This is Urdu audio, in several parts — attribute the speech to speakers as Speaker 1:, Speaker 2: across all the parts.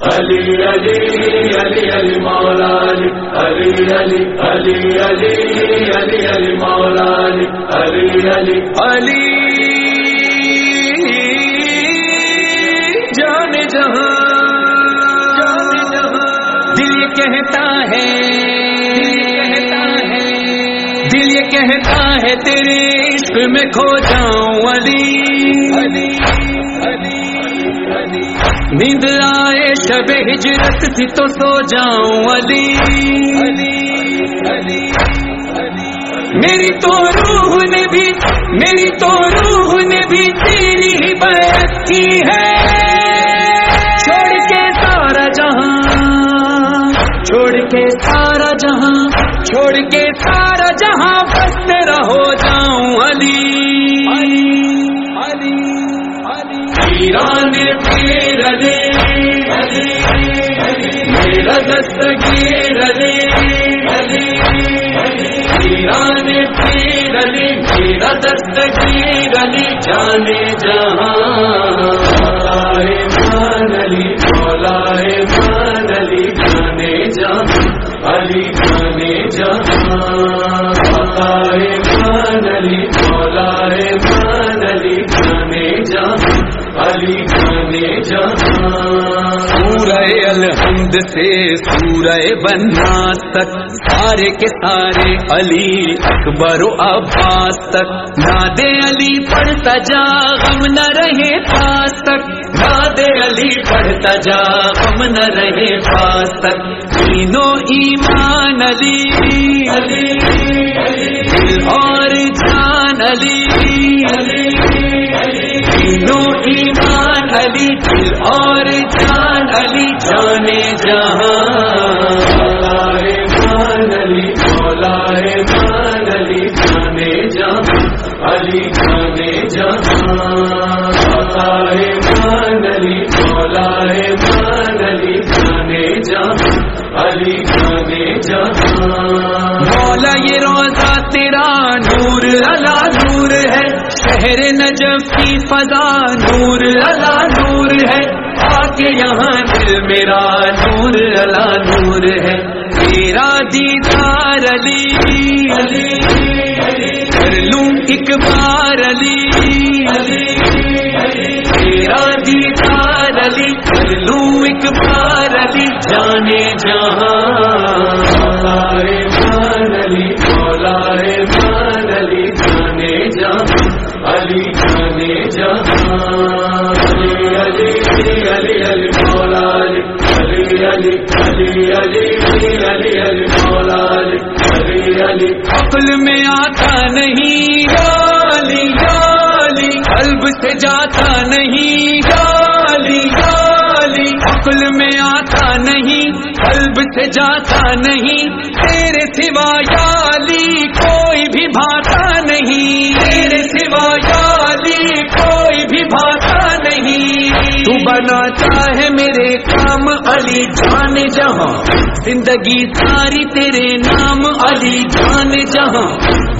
Speaker 1: علی علی علی علی مولا علی علی علی علی علی علی علی مولا علی علی. علی
Speaker 2: علی جان جہاں، دل یہ کہتا ہے، دل یہ کہتا ہے تیرے عشق میں کھو جاؤں علی نیند آئے شب ہجرت تھی تو سو جاؤں علی۔ میری تو روح نے بھی میری تو روح نے بھی تیری ہی بیعت کی ہے۔ چھوڑ کے سارا جہاں چھوڑ کے سارا جہاں چھوڑ کے سارا جہاں بس تیرا ہو جاؤں علی علی۔ ایران دستگیر علی ایران پیر علی، میرا دستگیر علی جانے جہاں
Speaker 1: مان علی، مولا مان علی جانے جہاں علی جانے جہاں مان علی، مولا مان علی جانے جہاں علی جانے جہاں
Speaker 2: الحمد سے سورہ بناس تک، سارے کے سارے علی اکبر و عباس تک۔ ناد علی پڑھتا جا، غم نہ رہے پاس تک۔ ناد علی پڑھتا جا، غم نہ رہے پاس تک۔ تینوں ایمان علی علی، دل اور جان علی تینوں ایمان علی دل اور جان علی جانے جہاں
Speaker 1: مان علی مولا مان علی جانے جہاں علی جانے جہاں مان علی مولا مان علی جانے جہاں علی جانے جہاں
Speaker 2: مولا یہ روزہ تیرا نور، اللہ نور ہے، شہر نجف کی فضا، نور، اللہ میرا نور الا نور ہے۔ تیرا دیدار علی علی کر لوں ایک بار علی تیرا دیدار علی، کر لوں ایک بار علی۔ جانے جہاں
Speaker 1: علی علی علی علی علی علی، مولا علی علی علی۔
Speaker 2: عقل میں آتا نہیں، گالی گالی۔ قلب سے جاتا نہیں، گالی گالی۔ عقل میں آتا نہیں، قلب سے جاتا نہیں۔ تیرے سوا یالی کوئی بھی بھاتا نہیں۔ بناتا ہے میرے کام علی جان جہاں۔ زندگی ساری تیرے نام علی جان جہاں۔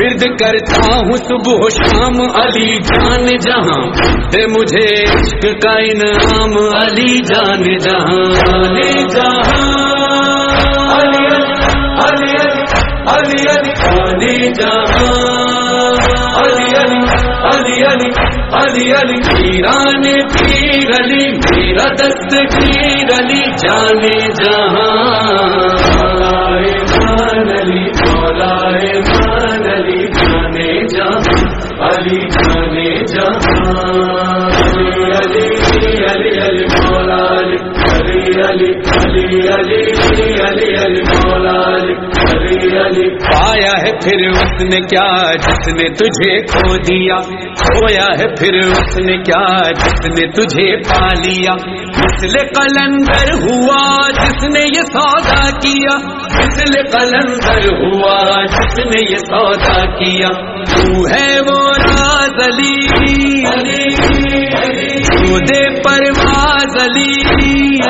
Speaker 2: ورد کرتا ہوں صبح و شام علی جان جہاں۔ اے مجھے عشق کا انعام علی جان جہاں۔ علی جہاں۔
Speaker 1: علی علی علی علی علی جہاں۔ علی علی علی علی
Speaker 2: ایران پیر علی میرا دست پیر علی جانے جہاں
Speaker 1: مان علی مولا مان علی جانے جہاں علی جانے جہاں علی علی علی علی مولا علی
Speaker 2: پایا ہے پھر اس نے کیا جس نے تجھے کھو دیا کھویا ہے پھر اس نے کیا جس نے تجھے پا لیا مثل قلندر ہوا جس نے یہ سودا کیا مثل قلندر ہوا جس نے یہ سودا کیا تو ہے وہ راز علی تو دے پرواز علی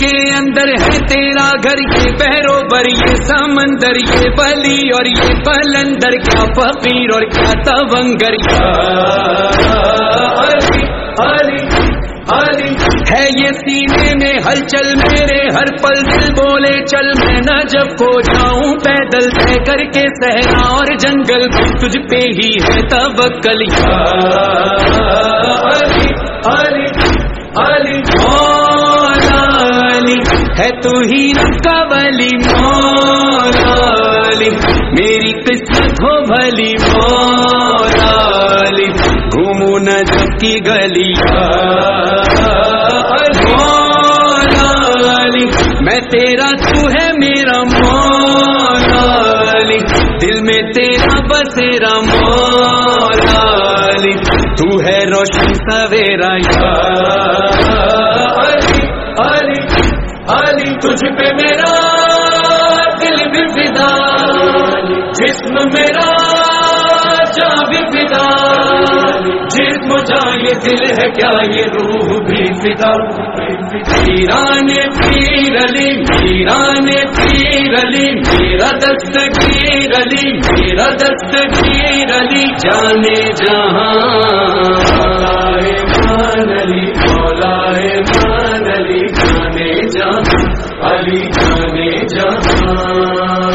Speaker 2: کے اندر ہے تیرا گھر یہ بہرو بر یہ سمندر یہ بلی اور یہ بلندر کیا فقیر اور کیا تونگر۔ ہے یہ سینے میں ہلچل میرے ہر پل دل بولے چل۔ میں نہ جب کو جاؤں پیدل طے کر کے صحرا اور جنگل تجھ پہ ہی ہے توکل۔ یا
Speaker 1: علی علی علی
Speaker 2: ہے تو ہی رب کا ولی مولا علی میری قسمت ہو بھلی مولا علی گھوموں نہ جب کی گلی مولا علی میں تیرا تو ہے میرا مولا علی دل میں تیرا بسیرا مولا علی تو ہے روشن سویرا یا
Speaker 1: علی علی علی تجھ پہ میرا دل بھی فدا، جسم میرا جا بھی فدا۔ جسم جا یہ دل ہے، کیا یہ روح بھی فدا؟ پیران پیر علی، پیران پیر علی، میرا دستگیر علی، میرا دستگیر علی، جانے جہاں۔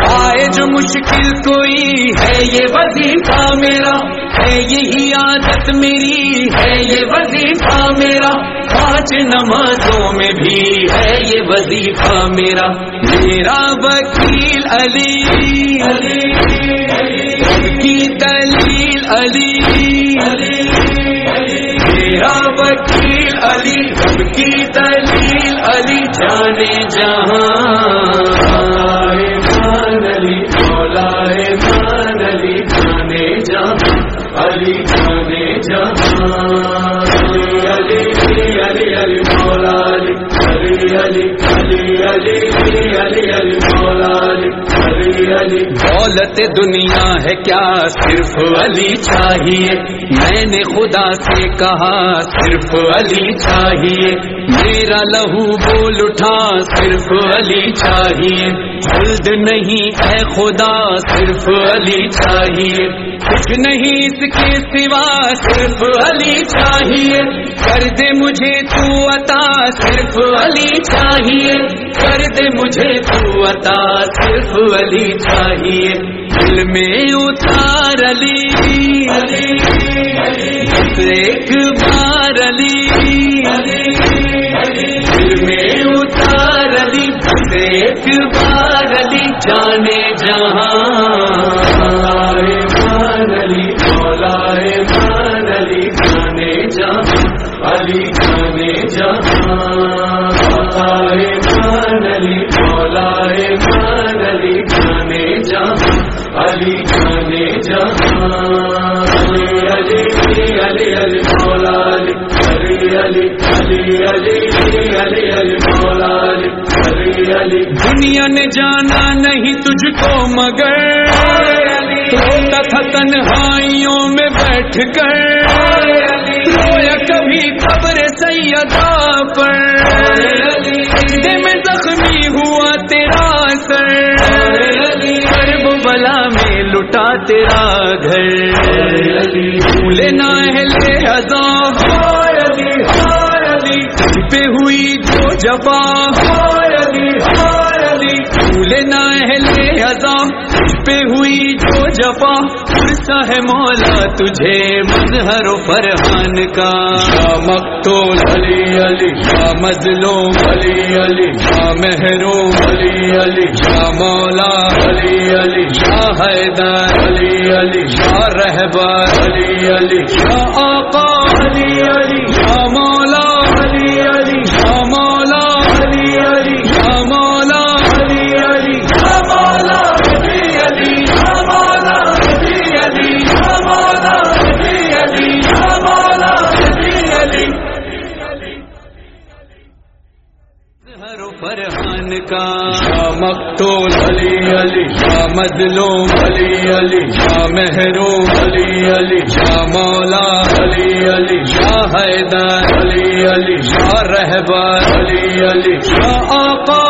Speaker 2: آئے جو مشکل کوئی ہے یہ وظیفہ میرا، ہے یہی عادت میری، ہے یہ وظیفہ میرا۔ پانچ نمازوں میں بھی ہے یہ وظیفہ میرا۔ میرا وکیل علی کی دلیل علی۔ میرا وکیل علی رب کی دلیل علی جانے جہاں
Speaker 1: مان علی مولائے مان علی جانے جہاں علی جانے جہاں علی علی علی علی، مولا علی۔ علی علی علی علی علی علی مولا علی علی۔
Speaker 2: دولت دنیا ہے کیا؟ صرف علی چاہیے۔ میں نے خدا سے کہا، صرف علی چاہیے۔ میرا لہو بول اٹھا، صرف علی چاہیے۔ جلد نہیں اے خدا، صرف علی چاہیے۔ کچھ نہیں اس کے سوا، صرف علی چاہیے۔ کر دے مجھے تو عطا، صرف علی چاہیے۔ کر دے مجھے تو عطا صرف علی چاہیے۔ دل میں اتار علی۔ ایک بار علی۔ دل میں اتار علی۔ ایک بار علی۔ جانے جہاں
Speaker 1: علی علی مولا علی علی علی علی علی علی علی مولا علی علی. علی
Speaker 2: دنیا نے جانا نہیں تجھ کو مگر، روتا تھا تنہائیوں میں بیٹھ کر، رویا کبھی قبر سیدا پر سجدے میں زخمی ہوا تیرا سر کرب بلا میں لٹا تیرا گھر۔ جو جفا بھولے نہ اہل ہزار پہ ہوئی جو جفا، پرسا ہے مولا تجھے مظہر و فرحان کا۔ یا مقتول علی علی، یا مظلوم علی علی، یا محروم علی علی، یا مولا علی علی، یا حیدر علی علی، یا رہبر علی علی، یا آقا علی علی کا مقتول علی علی، شاہ مظلوم علی علی، شاہ محروم علی علی، شاہ مولا علی علی، شاہ حیدر علی علی، شاہ رہبر علی علی، شاہ آقا